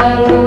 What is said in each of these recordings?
you.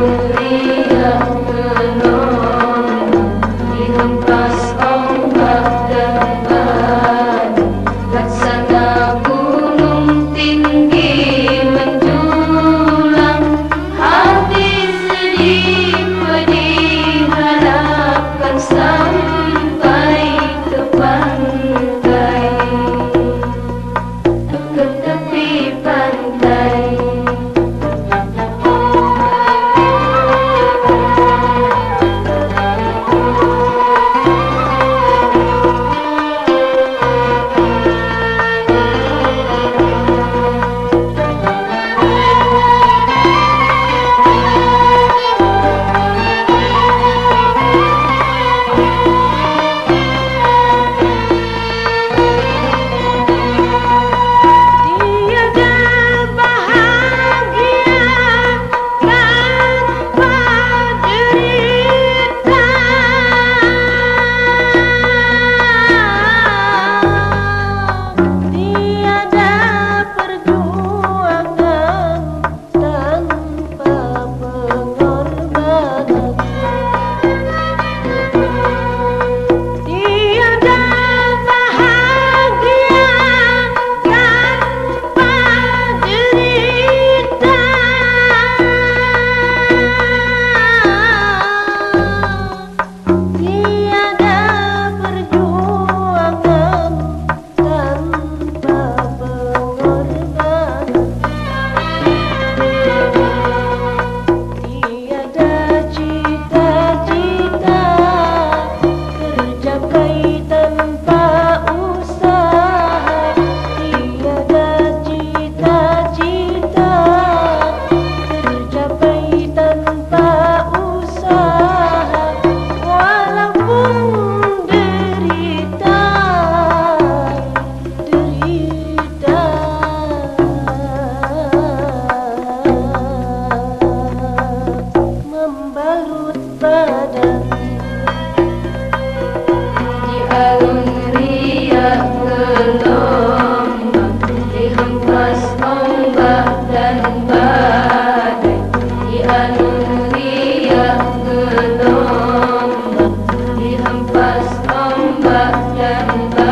Bye.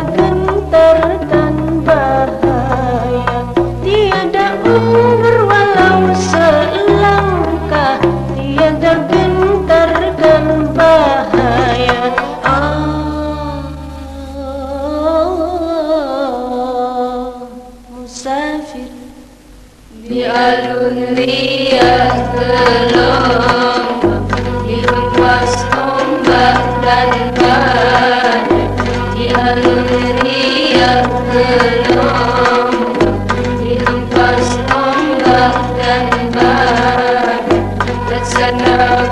gentar dan bahaya Tiada umur walau selangkah Tiada gentar dan bahaya Ah, musafir Biarun riah gelombang lepas tombak dan bahaya that's enough.